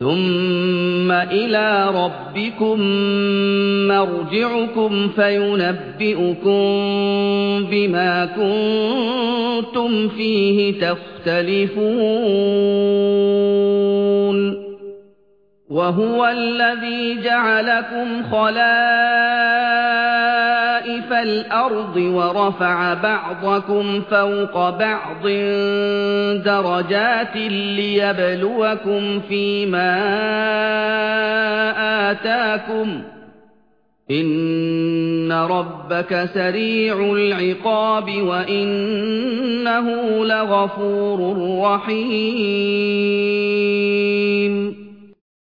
ثم إلى ربكم مرجعكم فينبئكم بما كنتم فيه تختلفون وهو الذي جعلكم خلائف الأرض ورفع بعضكم فوق بعض درجات ليبلوكم فيما آتاكم. إن ربك سريع العقاب وإنه لغفور رحيم.